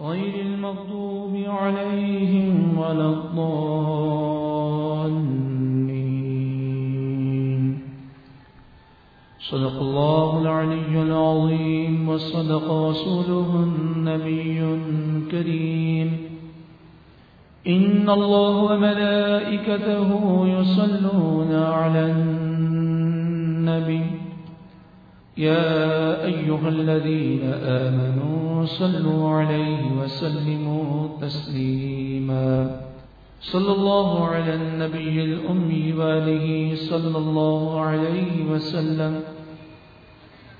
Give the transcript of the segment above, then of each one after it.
غير المغضوب عليهم ولا الضالين. صدق الله العلي العظيم وصدق رسوله النبي الكريم. إن الله وملائكته يصلون على النبي. يا أيها الذين آمنوا صلوا عليه وسلموا تسليما. صلى الله على النبي الأمي وآله صلى الله عليه وسلم.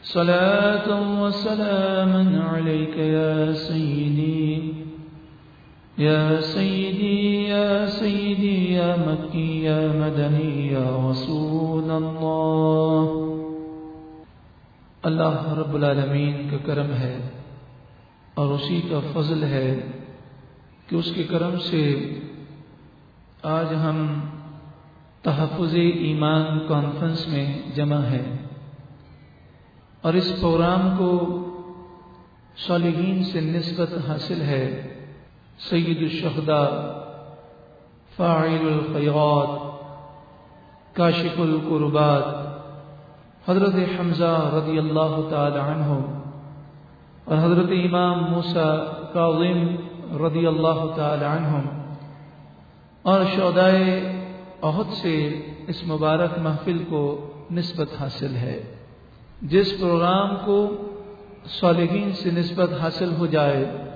صلاة وسلاما عليك يا سيدي. يا سيدي يا سيدي، يا مكي، يا مدني، يا رسول الله. اللہ رب العالمین کا کرم ہے اور اسی کا فضل ہے کہ اس کے کرم سے آج ہم تحفظ ایمان کانفرنس میں جمع ہیں اور اس پروگرام کو صالحین سے نسبت حاصل ہے سید الشہداء فاعل الخیرات، کاشف القربات حضرت حمزہ رضی اللہ تعالی عنہ اور حضرت امام موسا کاظم رضی اللہ تعالی عنہ اور شودائے عہد سے اس مبارک محفل کو نسبت حاصل ہے۔ جس پروگرام کو صالحین سے نسبت حاصل ہو جائے،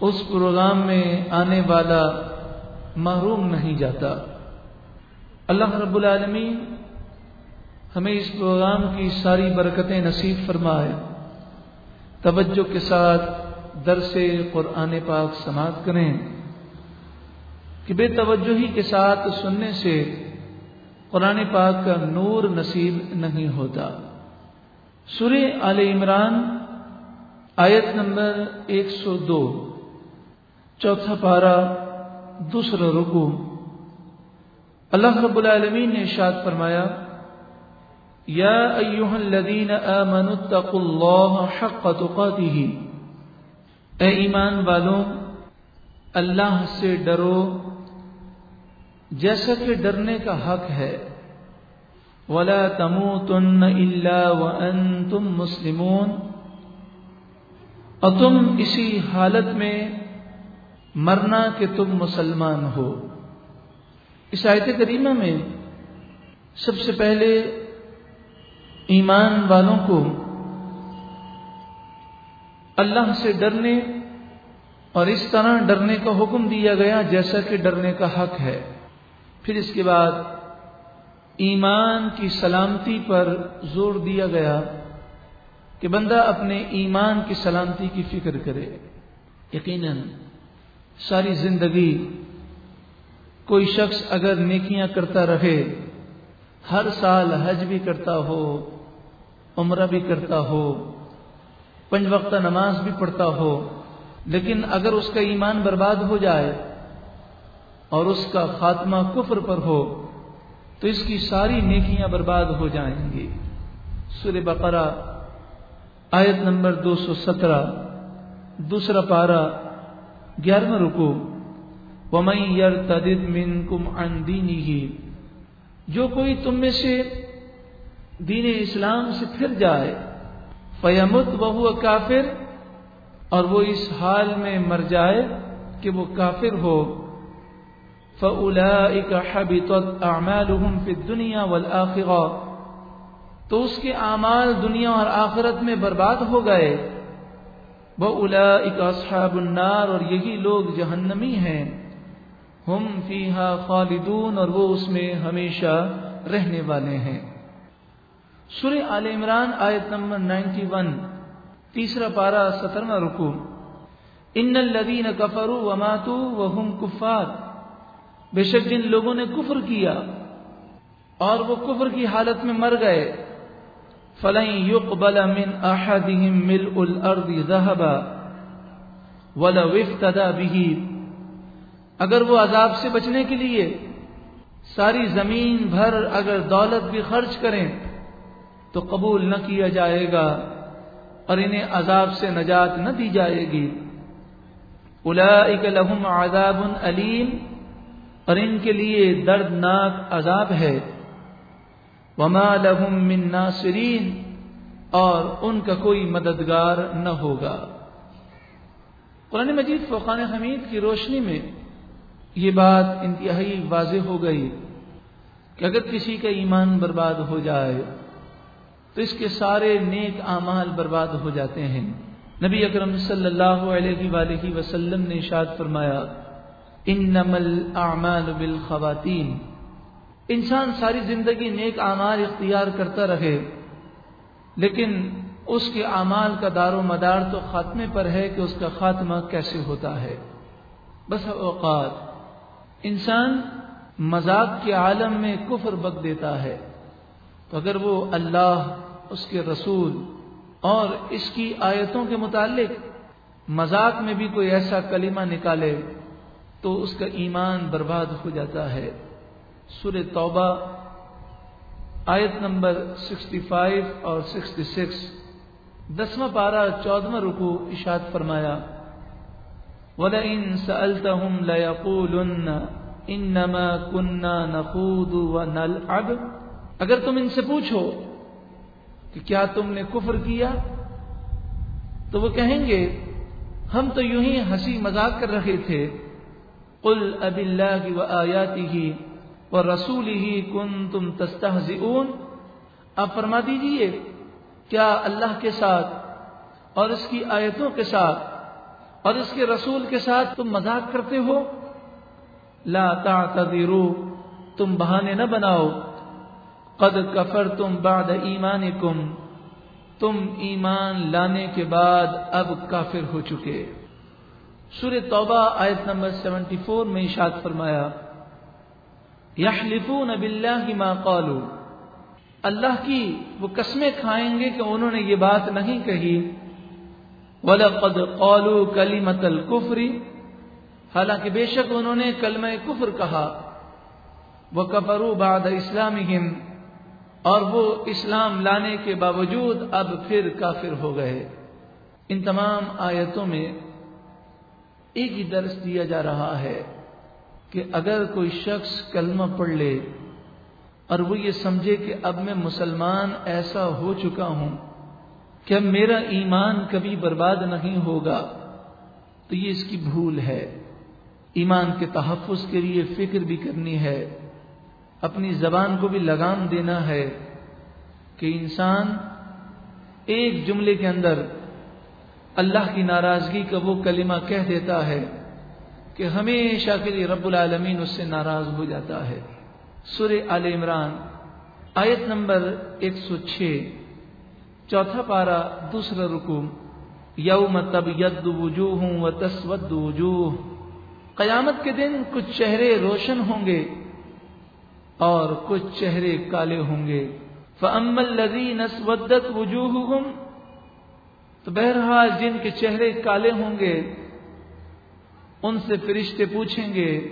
اس پروگرام میں آنے والا محروم نہیں جاتا۔ اللہ رب العالمین ہمیں اس پروگرام کی ساری برکتیں نصیب فرمائے توجہ کے ساتھ درس قرآن پاک سماعت کریں۔ کہ بے توجہی کے ساتھ سننے سے قرآن پاک کا نور نصیب نہیں ہوتا۔ سورہ آل عمران آیت نمبر ایک سو دو، چوتھا پارا دوسرا رکو اللہ رب العالمین نے ارشاد فرمایا یا ایوہ الذین آمنوا اتقوا اللہ حق تقاته. اے ایمان والوں اللہ سے ڈرو، جیسا کہ ڈرنے کا حق ہے۔ ولا تموتن الا وانتم مسلمون۔ اور تم اسی حالت میں مرنا کہ تم مسلمان ہو۔ اس آیت کریمہ میں سب سے پہلے ایمان والوں کو اللہ سے ڈرنے اور اس طرح ڈرنے کا حکم دیا گیا جیسا کہ ڈرنے کا حق ہے۔ پھر اس کے بعد ایمان کی سلامتی پر زور دیا گیا کہ بندہ اپنے ایمان کی سلامتی کی فکر کرے۔ یقیناً ساری زندگی کوئی شخص اگر نیکیاں کرتا رہے، ہر سال حج بھی کرتا ہو عمرہ بھی کرتا ہو، پنج وقت نماز بھی پڑھتا ہو، لیکن اگر اس کا ایمان برباد ہو جائے اور اس کا خاتمہ کفر پر ہو، تو اس کی ساری نیکیاں برباد ہو جائیں گی۔ سر بقرہ، آیت نمبر دو سو سترہ، دوسرا پارا گیارہواں رکو ومئی یر تدد من کم اندینی ہی جو کوئی تم میں سے دین اسلام سے پھر جائے، فیمت بہو کافر، اور وہ اس حال میں مر جائے کہ وہ کافر ہو۔ فَأُولَئِكَ حَبِطَتْ أَعْمَالُهُمْ فِي الدُّنْيَا وَالْآخِرَةِ۔ تو اس کے اعمال دنیا اور آخرت میں برباد ہو گئے۔ وَأُولَئِكَ أَصْحَابُ النَّارِ، اور یہی لوگ جہنمی ہیں۔ ہم فیہا خالدون، اور وہ اس میں ہمیشہ رہنے والے ہیں۔ سورہ آل عمران آیت نمبر نائنٹی ون، تیسرا پارا سترواں رکو ان الذین کفروا وماتوا وهم کفار۔ بے شک جن لوگوں نے کفر کیا اور وہ کفر کی حالت میں مر گئے۔ فلن يقبل من احدهم ملء الارض ذهبا ولو افتدى به۔ اگر وہ عذاب سے بچنے کے لیے ساری زمین بھر اگر دولت بھی خرچ کریں تو قبول نہ کیا جائے گا اور انہیں عذاب سے نجات نہ دی جائے گی۔ اولئک لهم عذاب علیم اور ان کے لیے دردناک عذاب ہے۔ وما لهم من ناصرین اور ان کا کوئی مددگار نہ ہوگا۔ قرآن مجید فقان حمید کی روشنی میں یہ بات انتہائی واضح ہو گئی کہ اگر کسی کا ایمان برباد ہو جائے تو اس کے سارے نیک اعمال برباد ہو جاتے ہیں۔ نبی اکرم صلی اللہ علیہ وآلہ وسلم نے اشاد فرمایا انما الاعمال بالخواتین انسان ساری زندگی نیک اعمال اختیار کرتا رہے، لیکن اس کے اعمال کا دار و مدار تو خاتمے پر ہے کہ اس کا خاتمہ کیسے ہوتا ہے۔ بس اوقات انسان مذاق کے عالم میں کفر بک دیتا ہے۔ تو اگر وہ اللہ اس کے رسول اور اس کی آیتوں کے متعلق مذاق میں بھی کوئی ایسا کلمہ نکالے تو اس کا ایمان برباد ہو جاتا ہے۔ سر توبہ آیت نمبر 65 اور 66 دسواں پارہ، چودواں رکو اشاد فرمایا، وَلَئِن سَأَلْتَهُمْ لَيَقُولُنَّ إِنَّمَا كُنَّا نَخُوضُ وَنَلْعَبُ۔ اگر تم ان سے پوچھو کہ کیا تم نے کفر کیا؟ تو وہ کہیں گے، ہم تو یوں ہی ہنسی مذاق کر رہے تھے۔ قل اب اللہ کی و آیاتی ہی اور رسول ہی کن تم تستہزئون آپ فرما دیجیے، کیا اللہ کے ساتھ اور اس کی آیتوں کے ساتھ اور اس کے رسول کے ساتھ تم مذاق کرتے ہو؟ لا تعتذروا، تم بہانے نہ بناؤ۔ قد کفر تم بعد ایمان تم ایمان لانے کے بعد اب کافر ہو چکے۔ سور توبہ آیت نمبر سیونٹی فور میں اشاد فرمایا، یحلفون باللہ ما قالوا اللہ کی وہ قسمیں کھائیں گے کہ انہوں نے یہ بات نہیں کہی۔ وَلَقَدْ قَالُوا كَلِمَةَ الْكُفْرِ۔ حالانکہ بے شک انہوں نے کلمہ کفر کہا۔ وَكَفَرُوا بَعْدَ إِسْلَامِهِمْ۔ اور وہ اسلام لانے کے باوجود اب پھر کافر ہو گئے۔ ان تمام آیتوں میں ایک ہی درس دیا جا رہا ہے کہ اگر کوئی شخص کلمہ پڑھ لے اور وہ یہ سمجھے کہ اب میں مسلمان ایسا ہو چکا ہوں کہ اب میرا ایمان کبھی برباد نہیں ہوگا، تو یہ اس کی بھول ہے۔ ایمان کے تحفظ کے لیے فکر بھی کرنی ہے۔ اپنی زبان کو بھی لگام دینا ہے کہ انسان ایک جملے کے اندر اللہ کی ناراضگی کا وہ کلمہ کہہ دیتا ہے کہ ہمیشہ کے لیے رب العالمین اس سے ناراض ہو جاتا ہے۔ سر عال عمران آیت نمبر ایک سو چھ، چوتھا پارا دوسرا رکوم یوم تب ید وجوہ و تسود وجوہ۔ قیامت کے دن کچھ چہرے روشن ہوں گے۔ اور کچھ چہرے کالے ہوں گے۔ فَأَمَّا الَّذِينَ اسْوَدَّتْ وُجُوهُهُمْ، تو بہرحال جن کے چہرے کالے ہوں گے، ان سے فرشتے پوچھیں گے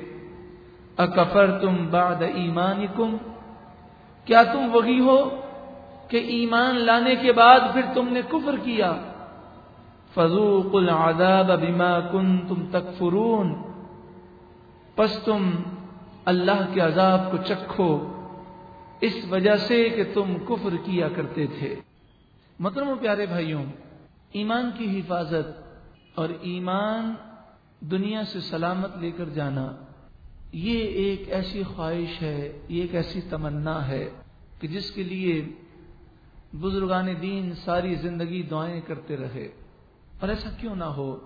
اکفر تم باد ایمان کیا تم وہی ہو کہ ایمان لانے کے بعد پھر تم نے کفر کیا؟ فضوق العذاب بما کنتم تکفرون پس تم اللہ کے عذاب کو چکھو۔ اس وجہ سے کہ تم کفر کیا کرتے تھے۔ مطلب پیارے بھائیوں، ایمان کی حفاظت اور ایمان دنیا سے سلامت لے کر جانا، یہ ایک ایسی خواہش ہے، یہ ایک ایسی تمنا ہے کہ جس کے لیے بزرگان دین ساری زندگی دعائیں کرتے رہے۔ اور ایسا کیوں نہ ہو؟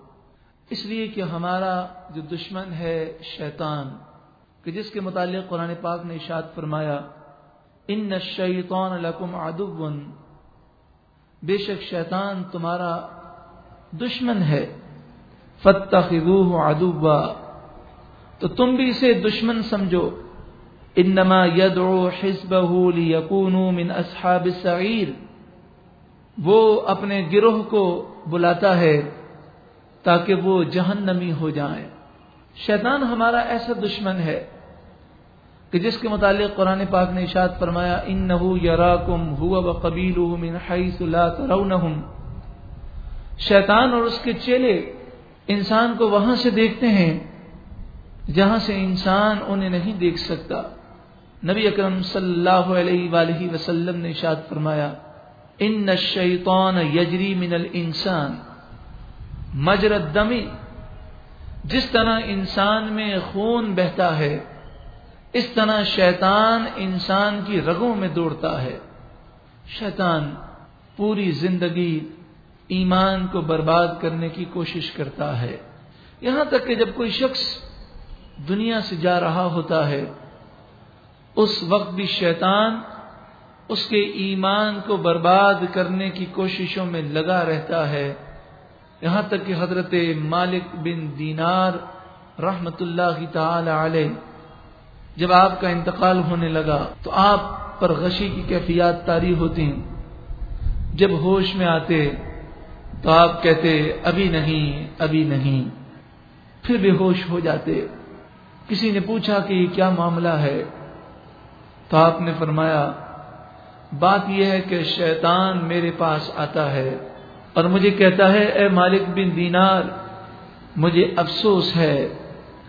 اس لیے کہ ہمارا جو دشمن ہے، شیطان۔ کہ جس کے متعلق قرآن پاک نے اشاد فرمایا ان شیطان لکم ادب بے شک شیطان تمہارا دشمن ہے فتح ادوبا تو تم بھی اسے دشمن سمجھو۔ انما يدعو حزبه ليكونوا من اصحاب السعير۔ وہ اپنے گروہ کو بلاتا ہے تاکہ وہ جہنمی ہو جائیں۔ شیطان ہمارا ایسا دشمن ہے کہ جس کے متعلق قرآن پاک نے اشاد فرمایا ان نہ یرا کم ہوا قبیل شیطان اور اس کے چیلے انسان کو وہاں سے دیکھتے ہیں جہاں سے انسان انہیں نہیں دیکھ سکتا۔ نبی اکرم صلی اللہ علیہ وآلہ وسلم نے اشاد فرمایا، ان الشیطان یجری من الانسان، مجرد دمی جس طرح انسان میں خون بہتا ہے، اس طرح شیطان انسان کی رگوں میں دوڑتا ہے۔ شیطان پوری زندگی ایمان کو برباد کرنے کی کوشش کرتا ہے۔ یہاں تک کہ جب کوئی شخص دنیا سے جا رہا ہوتا ہے، اس وقت بھی شیطان اس کے ایمان کو برباد کرنے کی کوششوں میں لگا رہتا ہے۔ یہاں تک کہ حضرت مالک بن دینار رحمت اللہ تعالی علیہ جب آپ کا انتقال ہونے لگا تو آپ پر غشی کی کیفیات تاری ہوتی ہیں۔ جب ہوش میں آتے تو آپ کہتے، ابھی نہیں ابھی نہیں۔ پھر بے ہوش ہو جاتے۔ کسی نے پوچھا کہ یہ کیا معاملہ ہے؟ تو آپ نے فرمایا، بات یہ ہے کہ شیطان میرے پاس آتا ہے۔ اور مجھے کہتا ہے، اے مالک بن دینار، مجھے افسوس ہے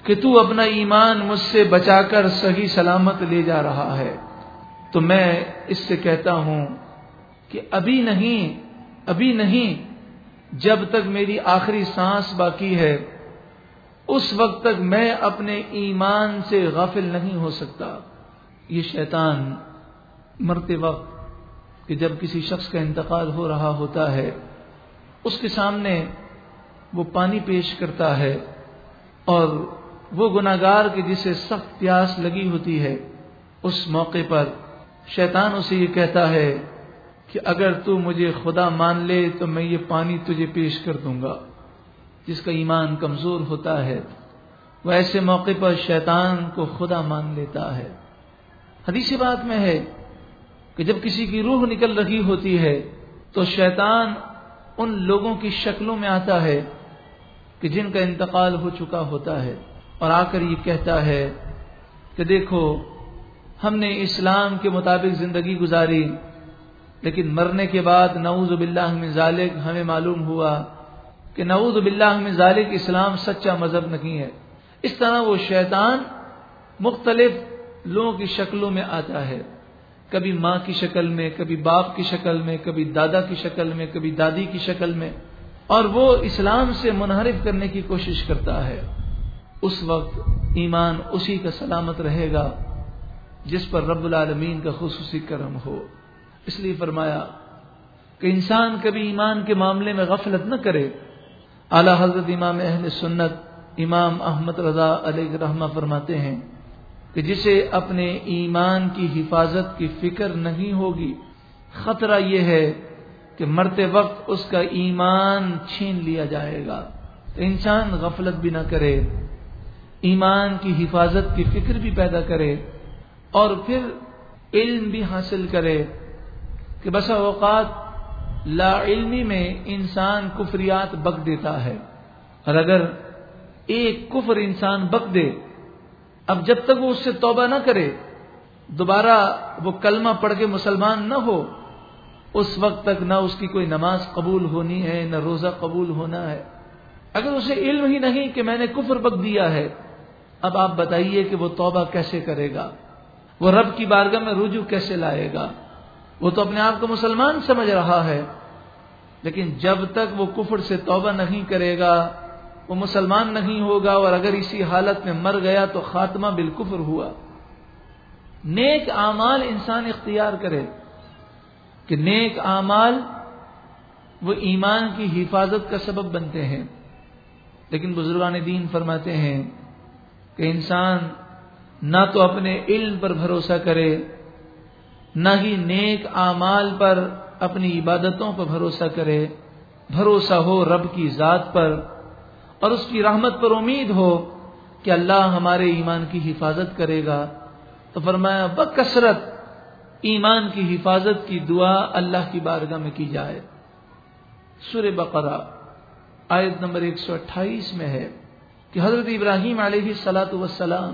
کہ تو اپنا ایمان مجھ سے بچا کر صحیح سلامت لے جا رہا ہے۔ تو میں اس سے کہتا ہوں کہ ابھی نہیں ابھی نہیں، جب تک میری آخری سانس باقی ہے، اس وقت تک میں اپنے ایمان سے غافل نہیں ہو سکتا۔ یہ شیطان مرتے وقت کہ جب کسی شخص کا انتقال ہو رہا ہوتا ہے اس کے سامنے وہ پانی پیش کرتا ہے اور وہ گناگار کے جسے سخت پیاس لگی ہوتی ہے، اس موقع پر شیطان اسے یہ کہتا ہے کہ اگر تو مجھے خدا مان لے تو میں یہ پانی تجھے پیش کر دوں گا، جس کا ایمان کمزور ہوتا ہے۔ وہ ایسے موقع پر شیطان کو خدا مان لیتا ہے۔ حدیث بات میں ہے کہ جب کسی کی روح نکل رہی ہوتی ہے تو شیطان ان لوگوں کی شکلوں میں آتا ہے کہ جن کا انتقال ہو چکا ہوتا ہے اور آ کر یہ کہتا ہے کہ دیکھو، ہم نے اسلام کے مطابق زندگی گزاری، لیکن مرنے کے بعد نعوذ باللہ من ذالک ہمیں معلوم ہوا کہ نعوذ باللہ من ذالک اسلام سچا مذہب نہیں ہے۔ اس طرح وہ شیطان مختلف لوگوں کی شکلوں میں آتا ہے۔ کبھی ماں کی شکل میں، کبھی باپ کی شکل میں، کبھی دادا کی شکل میں، کبھی دادی کی شکل میں۔ اور وہ اسلام سے منحرف کرنے کی کوشش کرتا ہے۔ اس وقت ایمان اسی کا سلامت رہے گا جس پر رب العالمین کا خصوصی کرم ہو۔ اس لیے فرمایا کہ انسان کبھی ایمان کے معاملے میں غفلت نہ کرے۔ اعلی حضرت امام اہل سنت امام احمد رضا علیہ رحمہ فرماتے ہیں کہ جسے اپنے ایمان کی حفاظت کی فکر نہیں ہوگی، خطرہ یہ ہے کہ مرتے وقت اس کا ایمان چھین لیا جائے گا۔ تو انسان غفلت بھی نہ کرے، ایمان کی حفاظت کی فکر بھی پیدا کرے اور پھر علم بھی حاصل کرے کہ بسا اوقات لا علمی میں انسان کفریات بک دیتا ہے۔ اور اگر ایک کفر انسان بک دے اب جب تک وہ اس سے توبہ نہ کرے، دوبارہ وہ کلمہ پڑھ کے مسلمان نہ ہو، اس وقت تک نہ اس کی کوئی نماز قبول ہونی ہے، نہ روزہ قبول ہونا ہے۔ اگر اسے علم ہی نہیں کہ میں نے کفر بک دیا ہے، اب آپ بتائیے کہ وہ توبہ کیسے کرے گا؟ وہ رب کی بارگاہ میں رجوع کیسے لائے گا؟ وہ تو اپنے آپ کو مسلمان سمجھ رہا ہے، لیکن جب تک وہ کفر سے توبہ نہیں کرے گا وہ مسلمان نہیں ہوگا اور اگر اسی حالت میں مر گیا تو خاتمہ بالکفر ہوا۔ نیک اعمال انسان اختیار کرے کہ نیک اعمال وہ ایمان کی حفاظت کا سبب بنتے ہیں۔ لیکن بزرگان دین فرماتے ہیں کہ انسان نہ تو اپنے علم پر بھروسہ کرے، نہ ہی نیک اعمال پر اپنی عبادتوں پر بھروسہ کرے۔ بھروسہ ہو رب کی ذات پر۔ اور اس کی رحمت پر امید ہو کہ اللہ ہمارے ایمان کی حفاظت کرے گا۔ تو فرمایا، بکثرت ایمان کی حفاظت کی دعا اللہ کی بارگاہ میں کی جائے۔ سور بقرہ، آیت نمبر ایک سو اٹھائیس میں ہے کہ حضرت ابراہیم علیہ سلاۃ وسلام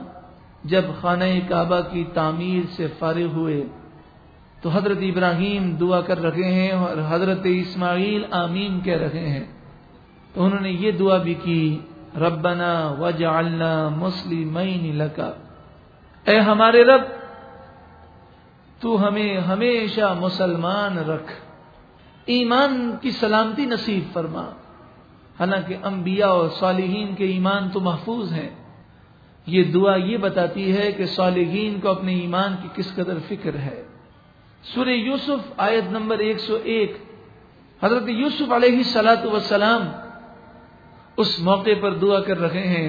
جب خانہ کعبہ کی تعمیر سے فارغ ہوئے تو حضرت ابراہیم دعا کر رکھے ہیں اور حضرت اسماعیل آمین کہہ رکھے ہیں۔ تو انہوں نے یہ دعا بھی کی، ربنا وجعلنا مسلمین لکا اے ہمارے رب، تو ہمیں ہمیشہ مسلمان رکھ۔ ایمان کی سلامتی نصیب فرما۔ حالانکہ انبیاء اور صالحین کے ایمان تو محفوظ ہیں۔ یہ دعا یہ بتاتی ہے کہ صالحین کو اپنے ایمان کی کس قدر فکر ہے۔ سورہ یوسف آیت نمبر ایک سو ایک، حضرت یوسف علیہ سلاۃ وسلام اس موقع پر دعا کر رہے ہیں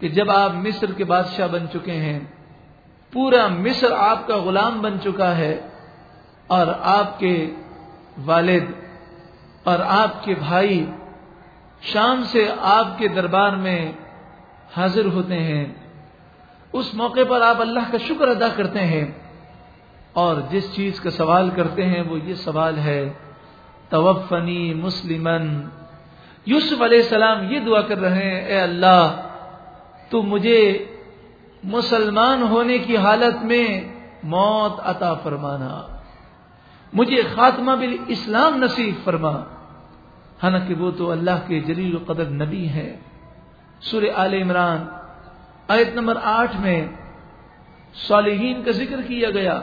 کہ جب آپ مصر کے بادشاہ بن چکے ہیں، پورا مصر آپ کا غلام بن چکا ہے اور آپ کے والد اور آپ کے بھائی شام سے آپ کے دربار میں حاضر ہوتے ہیں۔ اس موقع پر آپ اللہ کا شکر ادا کرتے ہیں اور جس چیز کا سوال کرتے ہیں وہ یہ سوال ہے، توفنی مسلمن یوسف علیہ السلام یہ دعا کر رہے ہیں، اے اللہ، تو مجھے مسلمان ہونے کی حالت میں موت عطا فرمانا۔ مجھے خاتمہ بال اسلام نصیب فرما۔ حالانکہ وہ تو اللہ کے جلیل قدر نبی ہے سور عال عمران، آیت نمبر آٹھ میں صالحین کا ذکر کیا گیا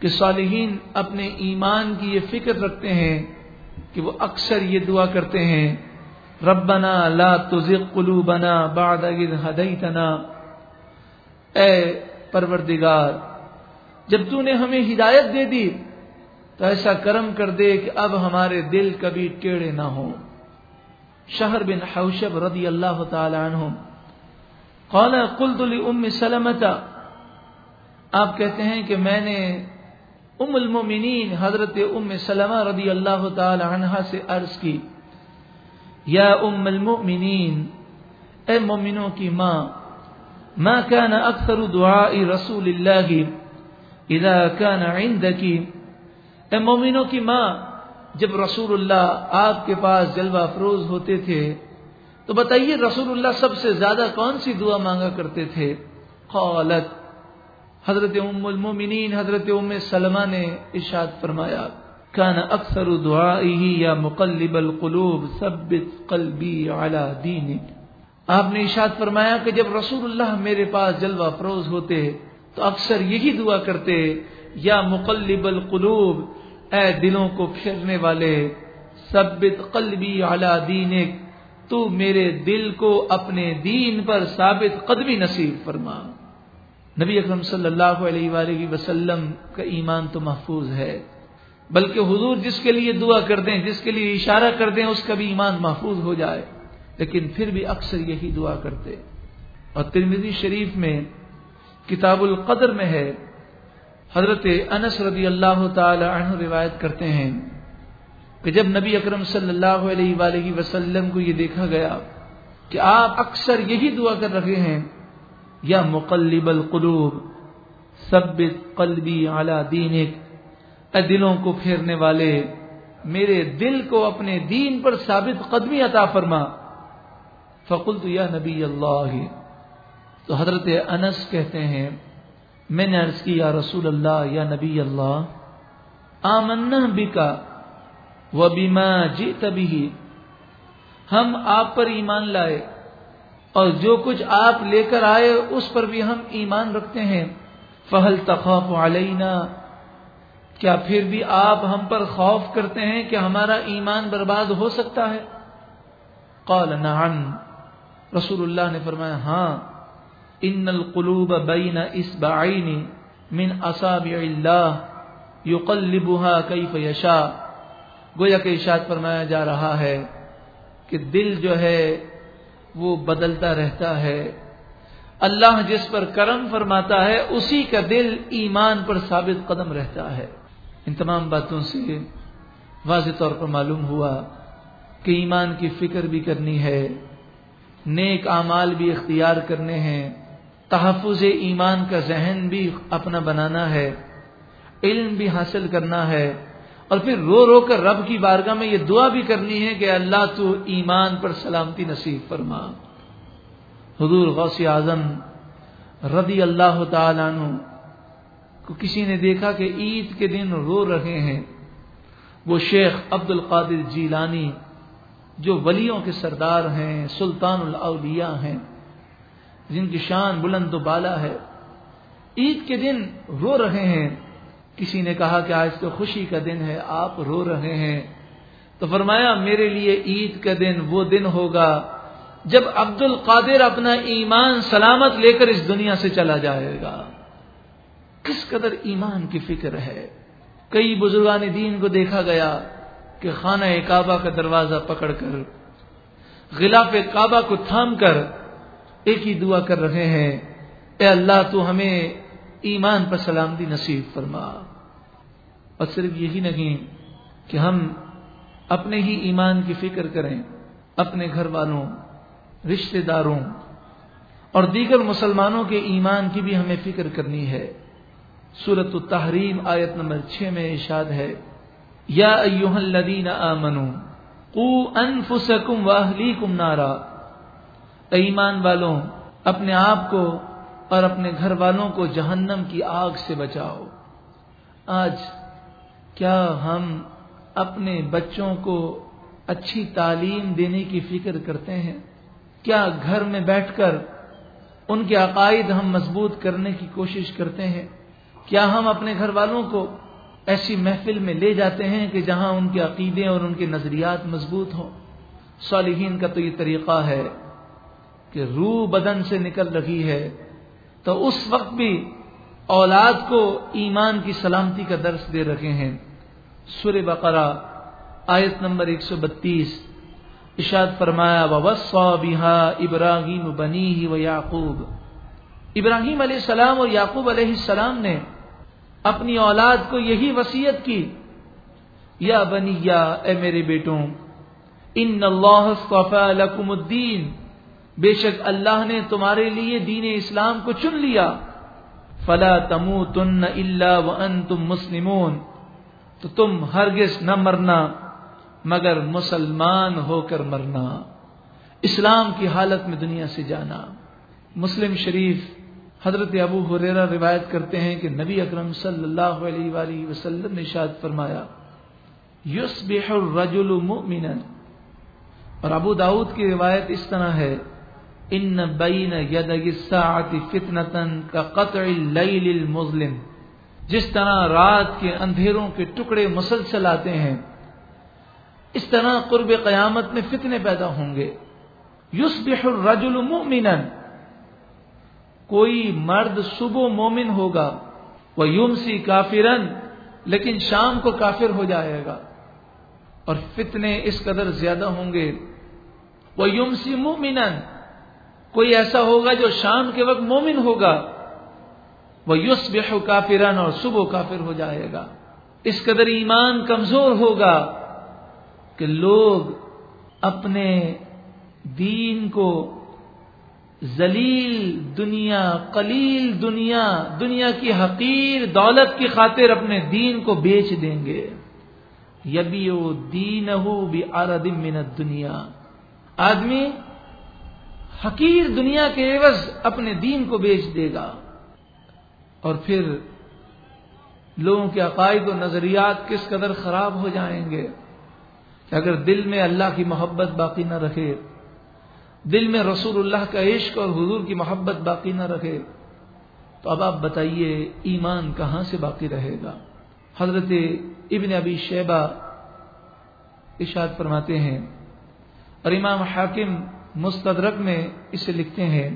کہ صالحین اپنے ایمان کی یہ فکر رکھتے ہیں کہ وہ اکثر یہ دعا کرتے ہیں۔ ربنا لا تزغ قلوبنا بعد اذ هديتنا۔ اے پروردگار، جب تو نے ہمیں ہدایت دے دی، تو ایسا کرم کر دے کہ اب ہمارے دل کبھی ٹیڑے نہ ہوں۔ شہر بن حوشب رضی اللہ تعالی عنہ۔ قال، قلت لام سلمہ آپ کہتے ہیں کہ میں نے ام المومنین حضرت ام سلمہ رضی اللہ تعالی عنہ سے عرض کی۔ یا ام المؤمنین اے مومنوں کی ماں، ما كان اکثر دعاء رسول اللہ اذا كان عندك؟ اے مومنوں کی ماں، جب رسول اللہ آپ کے پاس جلوہ افروز ہوتے تھے، تو بتائیے رسول اللہ سب سے زیادہ کون سی دعا مانگا کرتے تھے؟ قالت، حضرت ام المومنین حضرت ام سلمہ نے ارشاد فرمایا کان اکثر دعائه یا مقلب القلوب، ثبت قلبی علی دینک آپ نے ارشاد فرمایا کہ جب رسول اللہ میرے پاس جلوہ فروز ہوتے، تو اکثر یہی دعا کرتے، یا مقلب القلوب، اے دلوں کو پھیرنے والے، ثبت قلبی علی دینک، تو میرے دل کو اپنے دین پر ثابت قدمی نصیب فرما۔ نبی اکرم صلی اللہ علیہ وآلہ وسلم کا ایمان تو محفوظ ہے۔ بلکہ حضور جس کے لیے دعا کر دیں، جس کے لیے اشارہ کر دیں، اس کا بھی ایمان محفوظ ہو جائے۔ لیکن پھر بھی اکثر یہی دعا کرتے۔ اور ترمیزی شریف میں کتاب القدر میں ہے۔ حضرت انس رضی اللہ تعالی عنہ روایت کرتے ہیں کہ جب نبی اکرم صلی اللہ علیہ وآلہ وسلم کو یہ دیکھا گیا کہ آپ اکثر یہی دعا کر رہے ہیں، یا مقلب القلوب، ثبت قلبی اعلی دینک دلوں کو پھیرنے والے، میرے دل کو اپنے دین پر ثابت قدمی عطا فرما۔ فقل تو یا نبی اللہ۔ تو حضرت انس کہتے ہیں، میں نے عرض کی یا رسول اللہ، یا نبی اللہ، آمنا بکا و بیما جی تبھی ہم آپ پر ایمان لائے اور جو کچھ آپ لے کر آئے، اس پر بھی ہم ایمان رکھتے ہیں۔ فہل تخاف علینا؟ کیا پھر بھی آپ ہم پر خوف کرتے ہیں کہ ہمارا ایمان برباد ہو سکتا ہے؟ قال، نعم. رسول اللہ نے فرمایا ہاں. ان القلوب بین اسبعین من اصابع اللہ یقلبها کیف یشاء. گویا کہ ارشاد فرمایا جا رہا ہے کہ دل جو ہے وہ بدلتا رہتا ہے۔ اللہ جس پر کرم فرماتا ہے، اسی کا دل ایمان پر ثابت قدم رہتا ہے۔ ان تمام باتوں سے واضح طور پر معلوم ہوا کہ ایمان کی فکر بھی کرنی ہے، نیک اعمال بھی اختیار کرنے ہیں، تحفظ ایمان کا ذہن بھی اپنا بنانا ہے، علم بھی حاصل کرنا ہے، اور پھر رو رو کر رب کی بارگاہ میں یہ دعا بھی کرنی ہے کہ اللہ تو ایمان پر سلامتی نصیب فرما۔ حضور غوث اعظم رضی اللہ تعالیٰ عنہ کو کسی نے دیکھا کہ عید کے دن رو رہے ہیں، وہ شیخ عبد القادر جیلانی جو ولیوں کے سردار ہیں، سلطان الاولیاء ہیں، جن کی شان بلند و بالا ہے۔ عید کے دن رو رہے ہیں۔ کسی نے کہا کہ آج تو خوشی کا دن ہے، آپ رو رہے ہیں۔ تو فرمایا، میرے لیے عید کا دن وہ دن ہوگا جب عبد القادر اپنا ایمان سلامت لے کر اس دنیا سے چلا جائے گا۔ کس قدر ایمان کی فکر ہے؟ کئی بزرگان دین کو دیکھا گیا کہ خانہ کعبہ کا دروازہ پکڑ کر، غلاف کعبہ کو تھام کر ایک ہی دعا کر رہے ہیں، اے اللہ تو ہمیں ایمان پر سلامتی نصیب فرما۔ اور صرف یہی نہیں کہ ہم اپنے ہی ایمان کی فکر کریں، اپنے گھر والوں، رشتہ داروں اور دیگر مسلمانوں کے ایمان کی بھی ہمیں فکر کرنی ہے۔ سورت التحریم آیت نمبر چھ میں ارشاد ہے، یا ایوہ الذین آمنو، قو انفسکم واہلیکم نارا۔ ایمان والوں، اپنے آپ کو اور اپنے گھر والوں کو جہنم کی آگ سے بچاؤ۔ آج کیا ہم اپنے بچوں کو اچھی تعلیم دینے کی فکر کرتے ہیں؟ کیا گھر میں بیٹھ کر ان کے عقائد ہم مضبوط کرنے کی کوشش کرتے ہیں؟ کیا ہم اپنے گھر والوں کو ایسی محفل میں لے جاتے ہیں کہ جہاں ان کے عقیدے اور ان کے نظریات مضبوط ہوں؟ صالحین کا تو یہ طریقہ ہے کہ روح بدن سے نکل رہی ہے، تو اس وقت بھی اولاد کو ایمان کی سلامتی کا درس دے رکھے ہیں۔ سور بقرہ، آیت نمبر ایک سو بتیس۔ اشاد فرمایا بہا ابراہیم بنی ہی و یعقوب ابراہیم علیہ السلام اور یعقوب علیہ السلام نے اپنی اولاد کو یہی وسیعت کی، یا بنی یا اے میرے بیٹوں، ان اللہ لکم الدین، بے شک اللہ نے تمہارے لیے دین اسلام کو چن لیا۔ فلا تمو تن اللہ و ان تم مسلمون۔ تو تم ہرگز نہ مرنا، مگر مسلمان ہو کر مرنا۔ اسلام کی حالت میں دنیا سے جانا۔ مسلم شریف حضرت ابو حریرہ روایت کرتے ہیں کہ نبی اکرم صلی اللہ علیہ وآلہ وسلم نے شاد فرمایا یسبح الرجل مؤمنا. اور ابو داود کی روایت اس طرح ہے، ان بین ید فتنتن کا قطع اللیل المظلم. جس طرح رات کے اندھیروں کے ٹکڑے مسلسل آتے ہیں، اس طرح قرب قیامت میں فتنے پیدا ہوں گے۔ یسبح الرجل مؤمنا. کوئی مرد صبح مومن ہوگا وہ یومسی کافرن لیکن شام کو کافر ہو جائے گا۔ اور فتنے اس قدر زیادہ ہوں گے۔ وہ یومسی مومنن کوئی ایسا ہوگا جو شام کے وقت مومن ہوگا۔ وہ یوس بے کافران اور صبح کافر ہو جائے گا۔ اس قدر ایمان کمزور ہوگا کہ لوگ اپنے دین کو ذلیل دنیا، قلیل دنیا دنیا کی حقیر، دولت کی خاطر اپنے دین کو بیچ دیں گے۔ یبی دین ہو بھی آردم منت دنیا آدمی حقیر دنیا کے عوض اپنے دین کو بیچ دے گا۔ اور پھر لوگوں کے عقائد و نظریات کس قدر خراب ہو جائیں گے کہ اگر دل میں اللہ کی محبت باقی نہ رکھے دل میں رسول اللہ کا عشق اور حضور کی محبت باقی نہ رکھے تو اب آپ بتائیے، ایمان کہاں سے باقی رہے گا؟ حضرت ابن ابی شیبہ اشاد فرماتے ہیں، اور امام حاکم مستدرک میں اسے لکھتے ہیں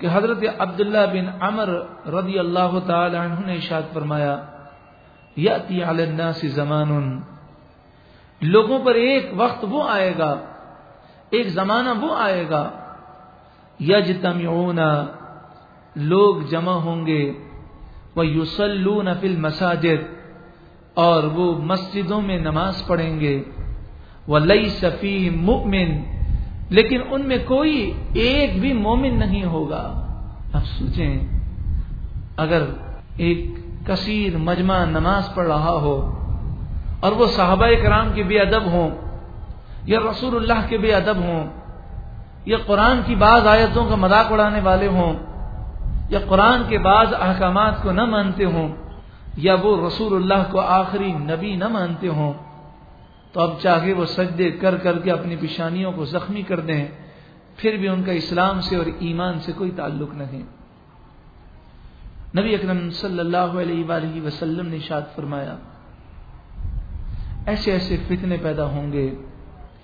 کہ حضرت عبداللہ بن عمر رضی اللہ تعالی عنہ نے اشاد فرمایا یاتی علی الناس زمان۔ لوگوں پر ایک وقت وہ آئے گا ایک زمانہ وہ آئے گا۔ یجتمعون، لوگ جمع ہوں گے۔ وہ یوسلون فی المساجد، اور وہ مسجدوں میں نماز پڑھیں گے۔ وہ لئی صفی مؤمن، لیکن ان میں کوئی ایک بھی مومن نہیں ہوگا۔ اب سوچیں، اگر ایک کثیر مجمع نماز پڑھ رہا ہو اور وہ صحابہ کرام کے بے ادب ہوں یا رسول اللہ کے بے ادب ہوں، یا قرآن کی بعض آیتوں کا مذاق اڑانے والے ہوں، یا قرآن کے بعض احکامات کو نہ مانتے ہوں، یا وہ رسول اللہ کو آخری نبی نہ مانتے ہوں۔ تو اب چاہے وہ سجدے کر کر کے اپنی پیشانیوں کو زخمی کر دیں، پھر بھی ان کا اسلام سے اور ایمان سے کوئی تعلق نہیں۔ نبی اکرم صلی اللہ علیہ وآلہ وسلم نے شاد فرمایا، ایسے ایسے فتنے پیدا ہوں گے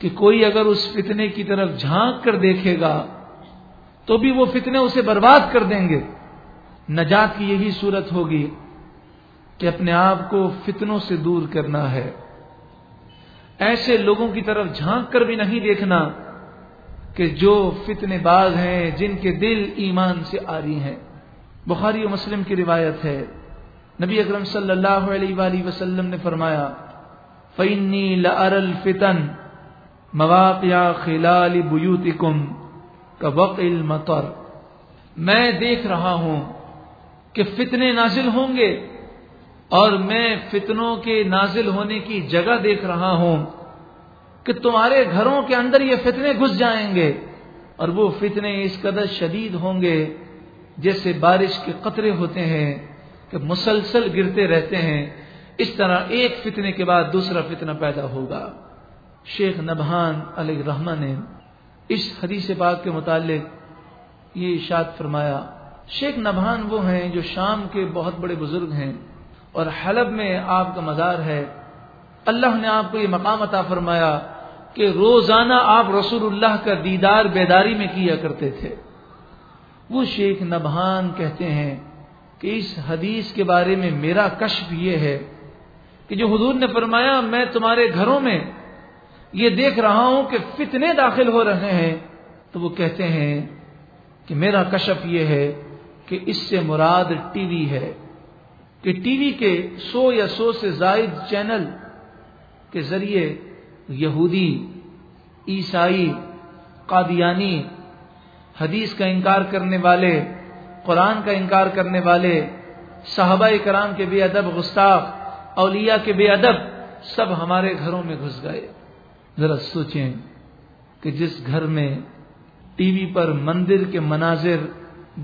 کہ کوئی اگر اس فتنے کی طرف جھانک کر دیکھے گا، تو بھی وہ فتنے اسے برباد کر دیں گے۔ نجات کی یہی صورت ہوگی کہ اپنے آپ کو فتنوں سے دور کرنا ہے۔ ایسے لوگوں کی طرف جھانک کر بھی نہیں دیکھنا کہ جو فتنے باز ہیں، جن کے دل ایمان سے آ رہی ہیں۔ بخاری و مسلم کی روایت ہے۔ نبی اکرم صلی اللہ علیہ وآلہ وسلم نے فرمایا فینی لرل فتن مواقع خلال بیوتکم کا وق المطر۔ میں دیکھ رہا ہوں کہ فتنے نازل ہوں گے اور میں فتنوں کے نازل ہونے کی جگہ دیکھ رہا ہوں کہ تمہارے گھروں کے اندر یہ فتنے گھس جائیں گے اور وہ فتنے اس قدر شدید ہوں گے جیسے بارش کے قطرے ہوتے ہیں کہ مسلسل گرتے رہتے ہیں۔ اس طرح ایک فتنے کے بعد دوسرا فتنہ پیدا ہوگا۔ شیخ نبہان علیہ رحمان نے اس حدیث پاک کے متعلق یہ اشاد فرمایا، شیخ نبہان وہ ہیں جو شام کے بہت بڑے بزرگ ہیں اور حلب میں آپ کا مزار ہے۔ اللہ نے آپ کو یہ مقام عطا فرمایا کہ روزانہ آپ رسول اللہ کا دیدار بیداری میں کیا کرتے تھے۔ وہ شیخ نبہان کہتے ہیں کہ اس حدیث کے بارے میں میرا کشف یہ ہے کہ جو حضور نے فرمایا، میں تمہارے گھروں میں یہ دیکھ رہا ہوں کہ فتنے داخل ہو رہے ہیں، تو وہ کہتے ہیں کہ میرا کشف یہ ہے کہ اس سے مراد ٹی وی ہے، کہ ٹی وی کے سو یا سو سے زائد چینل کے ذریعے یہودی، عیسائی، قادیانی حدیث کا انکار کرنے والے، قرآن کا انکار کرنے والے، صحابہ کرام کے بے ادب گستاخ اولیاء کے بے ادب، سب ہمارے گھروں میں گھس گئے۔ ذرا سوچیں کہ جس گھر میں ٹی وی پر مندر کے مناظر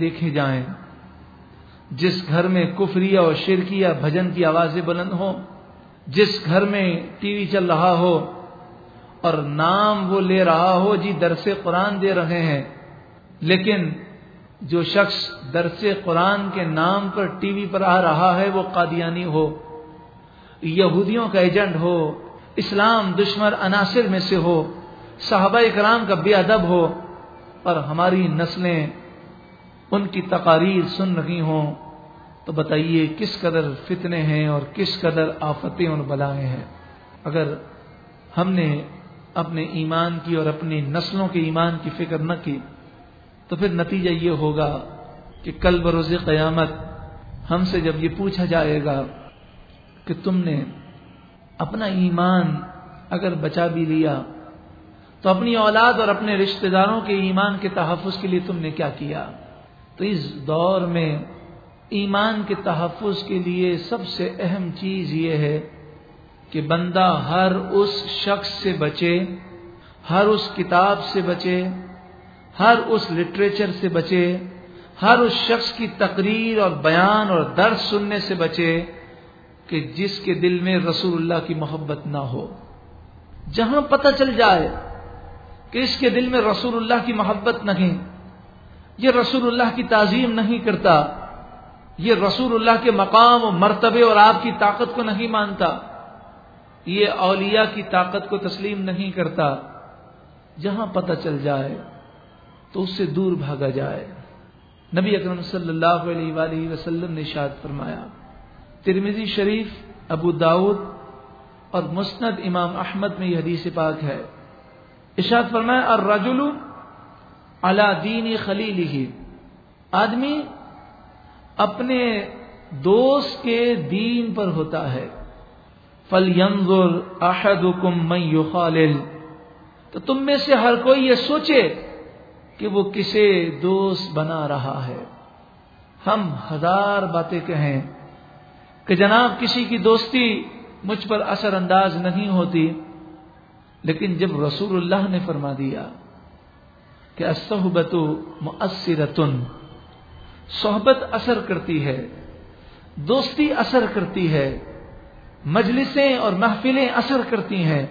دیکھے جائیں، جس گھر میں کفریہ اور شرکیہ بھجن کی آوازیں بلند ہوں، جس گھر میں ٹی وی چل رہا ہو اور نام وہ لے رہا ہو جی درس قرآن دے رہے ہیں۔ لیکن جو شخص درس قرآن کے نام پر ٹی وی پر آ رہا ہے وہ قادیانی ہو، یہودیوں کا ایجنٹ ہو اسلام دشمن عناصر میں سے ہو، صحابہ کرام کا بے ادب ہو، اور ہماری نسلیں ان کی تقاریر سن رہی ہوں۔ تو بتائیے، کس قدر فتنے ہیں اور کس قدر آفتیں اور بلائیں ہیں؟ اگر ہم نے اپنے ایمان کی اور اپنی نسلوں کے ایمان کی فکر نہ کی، تو پھر نتیجہ یہ ہوگا کہ کل بروز قیامت ہم سے جب یہ پوچھا جائے گا کہ تم نے اپنا ایمان اگر بچا بھی لیا، تو اپنی اولاد اور اپنے رشتہ داروں کے ایمان کے تحفظ کے لیے تم نے کیا کیا؟ تو اس دور میں ایمان کے تحفظ کے لیے سب سے اہم چیز یہ ہے کہ بندہ ہر اس شخص سے بچے، ہر اس کتاب سے بچے، ہر اس لٹریچر سے بچے، ہر اس شخص کی تقریر اور بیان اور درد سننے سے بچے۔ کہ جس کے دل میں رسول اللہ کی محبت نہ ہو، جہاں پتہ چل جائے کہ اس کے دل میں رسول اللہ کی محبت نہیں، یہ رسول اللہ کی تعظیم نہیں کرتا، یہ رسول اللہ کے مقام و مرتبے اور آپ کی طاقت کو نہیں مانتا، یہ اولیاء کی طاقت کو تسلیم نہیں کرتا، جہاں پتہ چل جائے تو اس سے دور بھاگا جائے۔ نبی اکرم صلی اللہ علیہ وآلہ وسلم نے شاد فرمایا۔ ترمیزی شریف، ابو داود اور مسند امام احمد میں یہ حدیث پاک ہے۔ اشاد فرمایا اور رجول اللہ دین خلیل ہی آدمی اپنے دوست کے دین پر ہوتا ہے۔ فل ینظر احدکم من یخالل۔ تو تم میں سے ہر کوئی یہ سوچے کہ وہ کسے دوست بنا رہا ہے۔ ہم ہزار باتیں کہیں۔ کہ جناب کسی کی دوستی مجھ پر اثر انداز نہیں ہوتی، لیکن جب رسول اللہ نے فرما دیا کہ صحبت مؤثرتن، صحبت اثر کرتی ہے، دوستی اثر کرتی ہے، مجلسیں اور محفلیں اثر کرتی ہیں،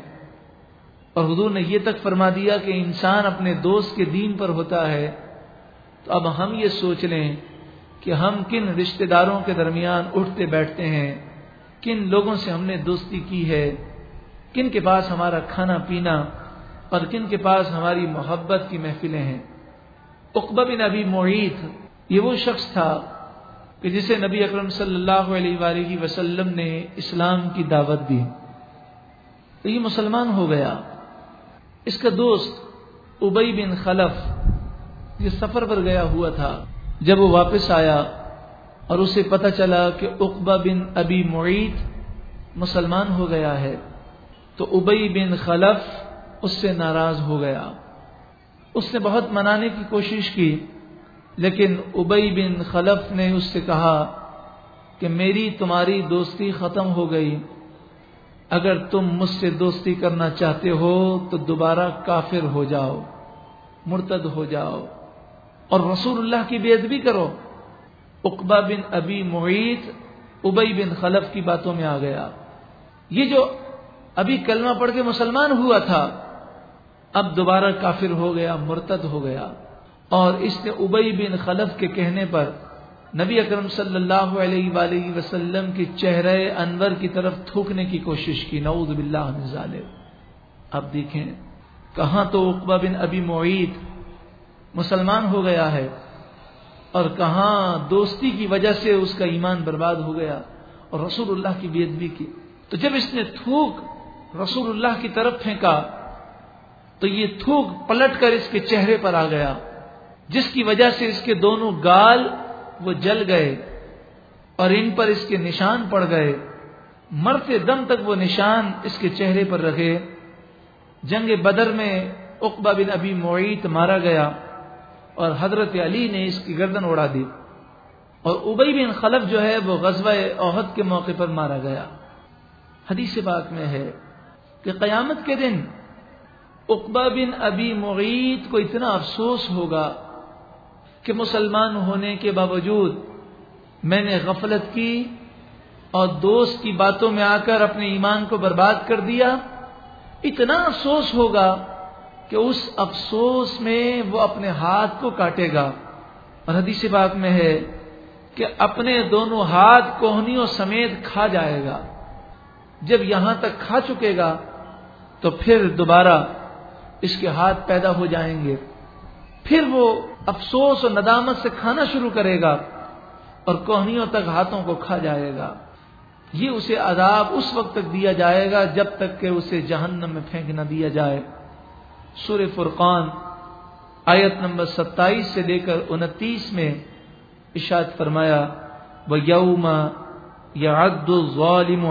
اور حضور نے یہ تک فرما دیا کہ انسان اپنے دوست کے دین پر ہوتا ہے، تو اب ہم یہ سوچ لیں کہ ہم کن رشتہ داروں کے درمیان اٹھتے بیٹھتے ہیں؟ کن لوگوں سے ہم نے دوستی کی ہے؟ کن کے پاس ہمارا کھانا پینا اور کن کے پاس ہماری محبت کی محفلیں ہیں؟ اقبا بن ابی معیت یہ وہ شخص تھا کہ جسے نبی اکرم صلی اللہ علیہ وآلہ وسلم نے اسلام کی دعوت دی۔ تو یہ مسلمان ہو گیا۔ اس کا دوست ابئی بن خلف یہ سفر پر گیا ہوا تھا۔ جب وہ واپس آیا اور اسے پتہ چلا کہ اقبا بن ابی معیت مسلمان ہو گیا ہے، تو ابئی بن خلف اس سے ناراض ہو گیا۔ اس نے بہت منانے کی کوشش کی، لیکن ابئی بن خلف نے اس سے کہا کہ میری تمہاری دوستی ختم ہو گئی۔ اگر تم مجھ سے دوستی کرنا چاہتے ہو تو دوبارہ کافر ہو جاؤ، مرتد ہو جاؤ۔ اور رسول اللہ کی بے ادبی کرو۔ اقبا بن ابی معیت ابئی بن خلف کی باتوں میں آ گیا۔ یہ جو ابھی کلمہ پڑھ کے مسلمان ہوا تھا، اب دوبارہ کافر ہو گیا، مرتد ہو گیا۔ اور اس نے ابئی بن خلف کے کہنے پر نبی اکرم صلی اللہ علیہ وآلہ وسلم کے چہرے انور کی طرف تھوکنے کی کوشش کی۔ نعوذ باللہ من ظالم اب دیکھیں، کہاں تو اقبا بن ابی معید مسلمان ہو گیا ہے اور کہاں دوستی کی وجہ سے اس کا ایمان برباد ہو گیا اور رسول اللہ کی بھی کی۔ تو جب اس نے تھوک رسول اللہ کی طرف پھینکا، تو یہ تھوک پلٹ کر اس کے چہرے پر آ گیا، جس کی وجہ سے اس کے دونوں گال وہ جل گئے اور ان پر اس کے نشان پڑ گئے۔ مرتے دم تک وہ نشان اس کے چہرے پر رکھے جنگ بدر میں اقبا بن ابی معیت مارا گیا۔ اور حضرت علی نے اس کی گردن اڑا دی اور ابئی بن خلف جو ہے وہ غزوہ عہد کے موقع پر مارا گیا۔ حدیث بات میں ہے کہ قیامت کے دن اقبا بن ابی معیت کو اتنا افسوس ہوگا کہ مسلمان ہونے کے باوجود میں نے غفلت کی اور دوست کی باتوں میں آ کر اپنے ایمان کو برباد کر دیا۔ اتنا افسوس ہوگا کہ اس افسوس میں وہ اپنے ہاتھ کو کاٹے گا۔ اور حدیث بات میں ہے کہ اپنے دونوں ہاتھ کوہنیوں سمیت کھا جائے گا۔ جب یہاں تک کھا چکے گا تو پھر دوبارہ اس کے ہاتھ پیدا ہو جائیں گے۔ پھر وہ افسوس اور ندامت سے کھانا شروع کرے گا اور کوہنیوں تک ہاتھوں کو کھا جائے گا۔ یہ اسے عذاب اس وقت تک دیا جائے گا جب تک کہ اسے جہنم میں پھینک نہ دیا جائے۔ سور فرقان آیت نمبر ستائیس سے لے کر انتیس میں اشاد فرمایا وہ یوم یا ظالم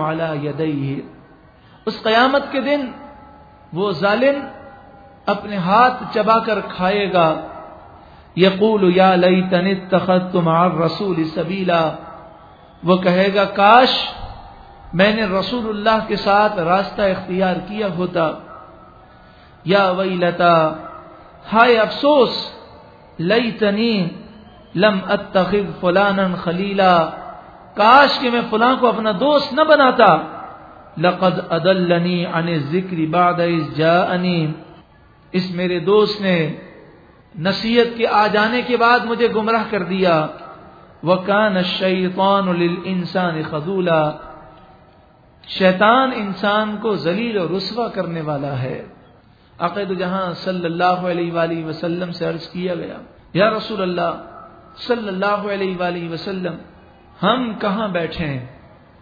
اس قیامت کے دن وہ ظالم اپنے ہاتھ چبا کر کھائے گا۔ یقول، یا لئی تن تخت تمہار رسول سبیلا۔ وہ کہے گا، کاش میں نے رسول اللہ کے ساتھ راستہ اختیار کیا ہوتا۔ یا وئی لتا ہائے افسوس لئی تنی لم اتخذ فلانا خلیلا، کاش کہ میں فلاں کو اپنا دوست نہ بناتا۔ لقد ادلنی عن ذکر بعد جاءنی۔ اس میرے دوست نے نصیحت کے آ جانے کے بعد مجھے گمراہ کر دیا۔ وہ کان شیطان انسان خدولہ شیطان انسان کو ذلیل و رسوا کرنے والا ہے۔ عقید جہاں صلی اللہ علیہ وآلہ وسلم سے عرض کیا گیا، یا رسول اللہ صلی اللہ علیہ وآلہ وسلم، ہم کہاں بیٹھے ہیں؟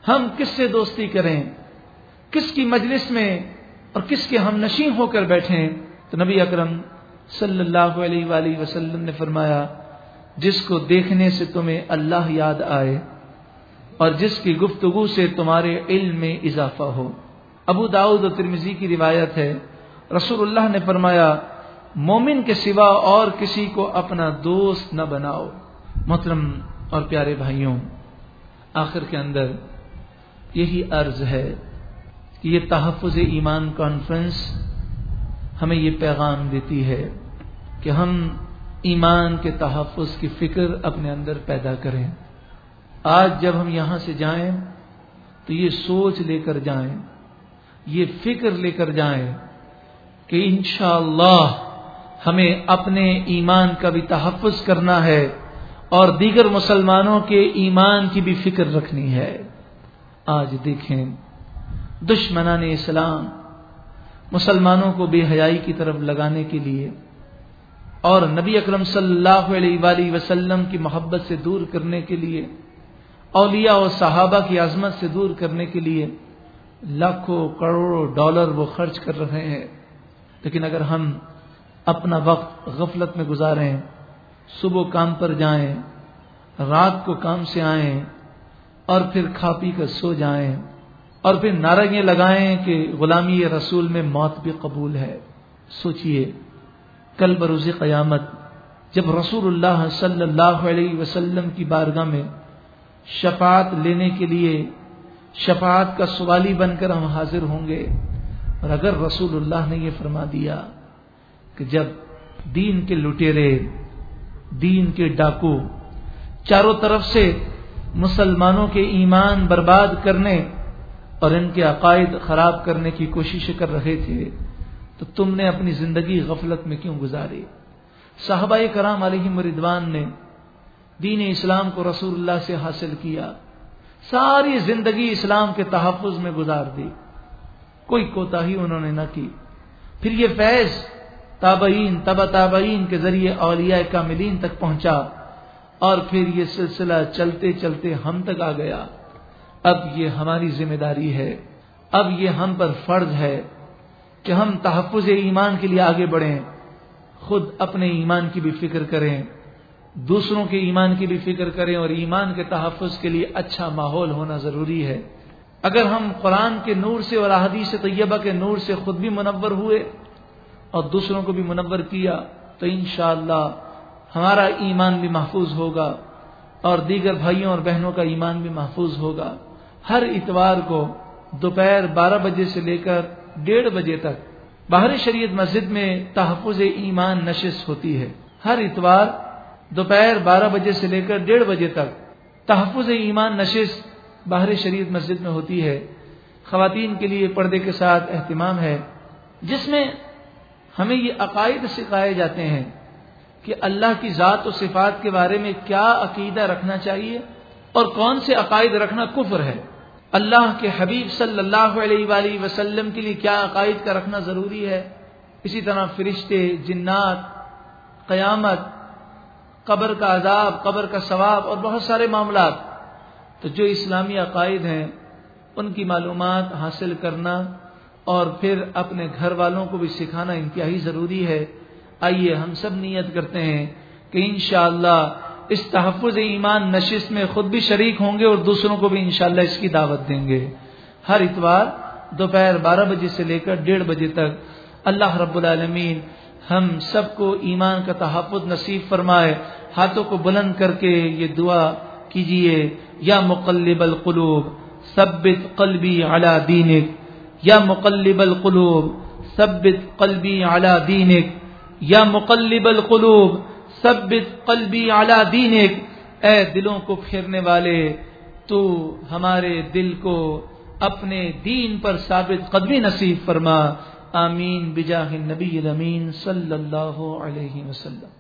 ہم کس سے دوستی کریں؟ کس کی مجلس میں اور کس کے ہم نشین ہو کر بیٹھے ہیں؟ تو نبی اکرم صلی اللہ علیہ وآلہ وسلم نے فرمایا، جس کو دیکھنے سے تمہیں اللہ یاد آئے اور جس کی گفتگو سے تمہارے علم میں اضافہ ہو۔ ابو داؤد و ترمزی کی روایت ہے رسول اللہ نے فرمایا، مومن کے سوا اور کسی کو اپنا دوست نہ بناؤ۔ محترم اور پیارے بھائیوں، آخر کے اندر یہی عرض ہے کہ یہ تحفظ ایمان کانفرنس ہمیں یہ پیغام دیتی ہے کہ ہم ایمان کے تحفظ کی فکر اپنے اندر پیدا کریں۔ آج جب ہم یہاں سے جائیں تو یہ سوچ لے کر جائیں، یہ فکر لے کر جائیں کہ انشاءاللہ اللہ ہمیں اپنے ایمان کا بھی تحفظ کرنا ہے اور دیگر مسلمانوں کے ایمان کی بھی فکر رکھنی ہے۔ آج دیکھیں، دشمنان اسلام مسلمانوں کو بے حیائی کی طرف لگانے کے لیے اور نبی اکرم صلی اللہ علیہ وآلہ وسلم کی محبت سے دور کرنے کے لیے، اولیاء اور صحابہ کی عظمت سے دور کرنے کے لیے لاکھوں کروڑوں ڈالر وہ خرچ کر رہے ہیں۔ لیکن اگر ہم اپنا وقت غفلت میں گزاریں، صبح کام پر جائیں، رات کو کام سے آئیں اور پھر کھا پی کر سو جائیں اور پھر نارگیں لگائیں کہ غلامی رسول میں موت بھی قبول ہے، سوچئے کل بروز قیامت جب رسول اللہ صلی اللہ علیہ وسلم کی بارگاہ میں شفاعت لینے کے لیے شفاعت کا سوالی بن کر ہم حاضر ہوں گے۔ اور اگر رسول اللہ نے یہ فرما دیا کہ جب دین کے لٹیرے، دین کے ڈاکو چاروں طرف سے مسلمانوں کے ایمان برباد کرنے اور ان کے عقائد خراب کرنے کی کوشش کر رہے تھے، تو تم نے اپنی زندگی غفلت میں کیوں گزاری؟ صحابہ کرام علیہ مردوان نے دین اسلام کو رسول اللہ سے حاصل کیا، ساری زندگی اسلام کے تحفظ میں گزار دی۔ کوئی کوتا ہی انہوں نے نہ کی۔ پھر یہ فیض تابعین تبا تابعین کے ذریعے اولیاء کاملین تک پہنچا اور پھر یہ سلسلہ چلتے چلتے ہم تک آ گیا۔ اب یہ ہماری ذمہ داری ہے۔ اب یہ ہم پر فرض ہے کہ ہم تحفظ ایمان کے لیے آگے بڑھیں۔ خود اپنے ایمان کی بھی فکر کریں۔ دوسروں کے ایمان کی بھی فکر کریں اور ایمان کے تحفظ کے لیے اچھا ماحول ہونا ضروری ہے۔ اگر ہم قرآن کے نور سے اور احادیث طیبہ کے نور سے خود بھی منور ہوئے اور دوسروں کو بھی منور کیا، تو انشاءاللہ ہمارا ایمان بھی محفوظ ہوگا اور دیگر بھائیوں اور بہنوں کا ایمان بھی محفوظ ہوگا۔ ہر اتوار کو دوپہر بارہ بجے سے لے کر ڈیڑھ بجے تک باہر شریعت مسجد میں تحفظ ایمان نشست ہوتی ہے۔ ہر اتوار دوپہر بارہ بجے سے لے کر ڈیڑھ بجے تک تحفظ ایمان نشست باہر شریعت مسجد میں ہوتی ہے، خواتین کے لیے پردے کے ساتھ اہتمام ہے، جس میں ہمیں یہ عقائد سکھائے جاتے ہیں کہ اللہ کی ذات و صفات کے بارے میں کیا عقیدہ رکھنا چاہیے اور کون سے عقائد رکھنا کفر ہے۔ اللہ کے حبیب صلی اللہ علیہ وآلہ وسلم کے لیے کیا عقائد کا رکھنا ضروری ہے۔ اسی طرح فرشتے، جنات، قیامت، قبر کا عذاب، قبر کا ثواب اور بہت سارے معاملات۔ تو جو اسلامی عقائد ہیں، ان کی معلومات حاصل کرنا اور پھر اپنے گھر والوں کو بھی سکھانا انتہائی ضروری ہے۔ آئیے ہم سب نیت کرتے ہیں کہ انشاءاللہ اس تحفظ ایمان نشست میں خود بھی شریک ہوں گے اور دوسروں کو بھی انشاءاللہ اس کی دعوت دیں گے۔ ہر اتوار دوپہر بارہ بجے سے لے کر ڈیڑھ بجے تک اللہ رب العالمین ہم سب کو ایمان کا تحفظ نصیب فرمائے۔ ہاتھوں کو بلند کر کے یہ دعا کیجیے یا مقلب القلوب، ثبت قلبی علی دینک۔ یا مقلب القلوب، ثبت قلبی علی دینک۔ یا مقلب القلوب، ثبت قلبی علی دینک۔ اے دلوں کو پھیرنے والے، تو ہمارے دل کو اپنے دین پر ثابت قدمی نصیب فرما۔ آمین، بجاہ النبی الامین صلی اللہ علیہ وسلم۔